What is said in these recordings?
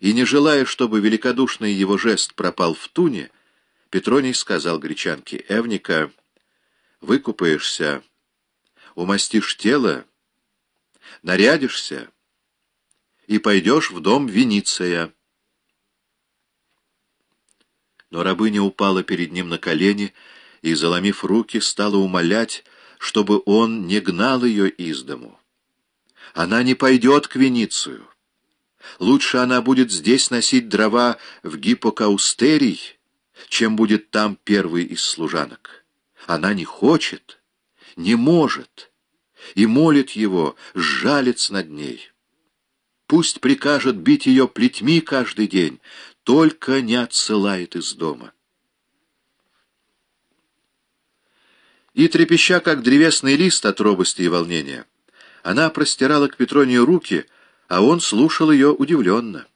И не желая, чтобы великодушный его жест пропал в туне, Петроний сказал гречанке Эвника, «Выкупаешься, умастишь тело, нарядишься и пойдешь в дом Вениция». Но рабыня упала перед ним на колени и, заломив руки, стала умолять, чтобы он не гнал ее из дому. Она не пойдет к Веницию. Лучше она будет здесь носить дрова в гипокаустерий, чем будет там первый из служанок. Она не хочет, не может, и молит его, сжалится над ней. Пусть прикажет бить ее плетьми каждый день, только не отсылает из дома. И, трепеща, как древесный лист от робости и волнения, она простирала к Петронию руки, а он слушал ее удивленно.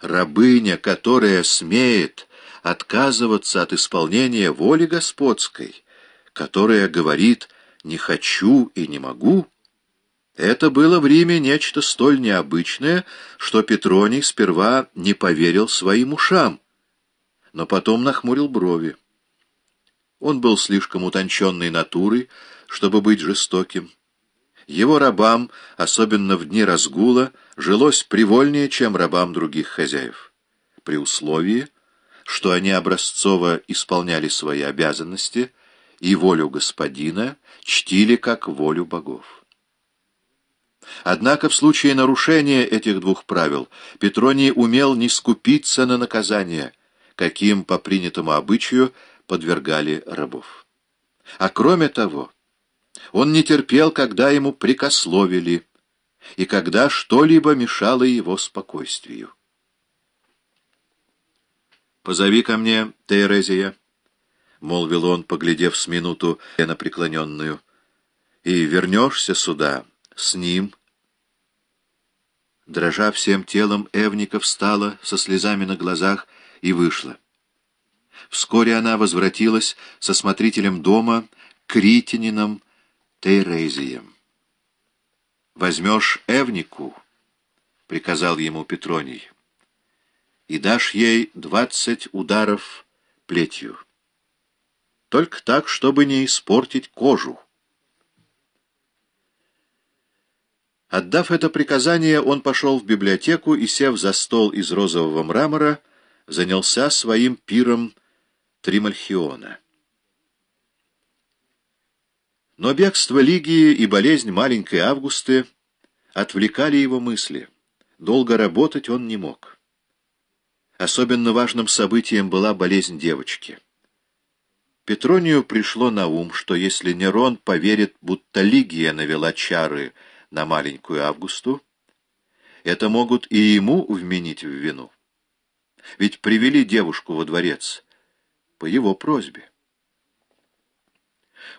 Рабыня, которая смеет отказываться от исполнения воли господской, которая говорит «не хочу и не могу», это было в Риме нечто столь необычное, что Петроний сперва не поверил своим ушам, но потом нахмурил брови. Он был слишком утонченной натурой, чтобы быть жестоким. Его рабам, особенно в дни разгула, жилось привольнее, чем рабам других хозяев, при условии, что они образцово исполняли свои обязанности и волю господина чтили как волю богов. Однако в случае нарушения этих двух правил Петроний умел не скупиться на наказание, каким по принятому обычаю подвергали рабов. А кроме того, он не терпел, когда ему прикословили, и когда что-либо мешало его спокойствию. «Позови ко мне Терезия», — молвил он, поглядев с минуту на преклоненную, — «и вернешься сюда с ним». Дрожа всем телом, Эвника встала со слезами на глазах и вышла. Вскоре она возвратилась со смотрителем дома, критинином Терезием. «Возьмешь Эвнику», — приказал ему Петроний, — «и дашь ей двадцать ударов плетью. Только так, чтобы не испортить кожу». Отдав это приказание, он пошел в библиотеку и, сев за стол из розового мрамора, занялся своим пиром Тримальхиона. Но бегство Лигии и болезнь маленькой Августы отвлекали его мысли. Долго работать он не мог. Особенно важным событием была болезнь девочки. Петронию пришло на ум, что если Нерон поверит, будто Лигия навела чары на маленькую Августу, это могут и ему вменить в вину. Ведь привели девушку во дворец по его просьбе.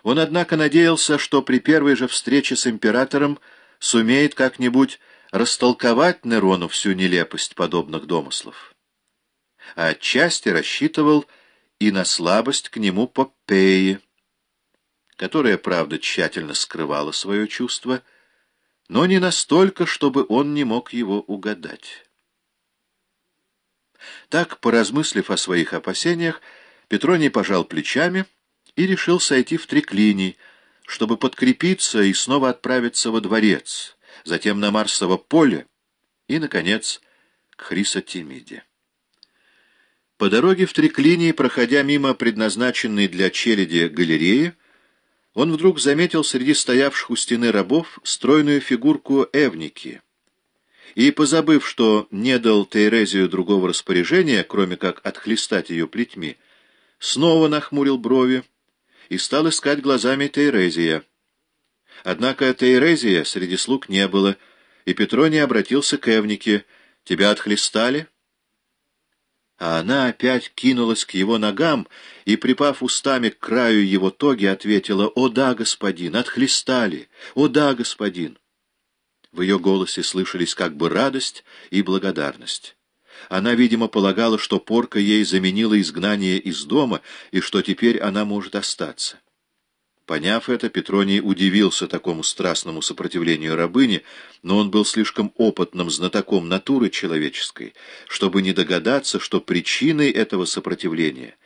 Он, однако, надеялся, что при первой же встрече с императором сумеет как-нибудь растолковать Нерону всю нелепость подобных домыслов. А отчасти рассчитывал и на слабость к нему Попеи, которая, правда, тщательно скрывала свое чувство, но не настолько, чтобы он не мог его угадать. Так, поразмыслив о своих опасениях, Петроний пожал плечами и решил сойти в триклиний, чтобы подкрепиться и снова отправиться во дворец, затем на Марсово поле и, наконец, к Хрисотимиде. По дороге в Триклинии, проходя мимо предназначенной для челяди галереи, он вдруг заметил среди стоявших у стены рабов стройную фигурку Эвники. И, позабыв, что не дал Тейрезию другого распоряжения, кроме как отхлестать ее плетьми, снова нахмурил брови и стал искать глазами Тейрезия. Однако Тейрезия среди слуг не было, и Петроний обратился к Эвнике. «Тебя отхлестали?» А она опять кинулась к его ногам и, припав устами к краю его тоги, ответила «О да, господин, отхлестали! О да, господин!» В ее голосе слышались как бы радость и благодарность. Она, видимо, полагала, что порка ей заменила изгнание из дома и что теперь она может остаться. Поняв это, Петроний удивился такому страстному сопротивлению рабыни, но он был слишком опытным знатоком натуры человеческой, чтобы не догадаться, что причиной этого сопротивления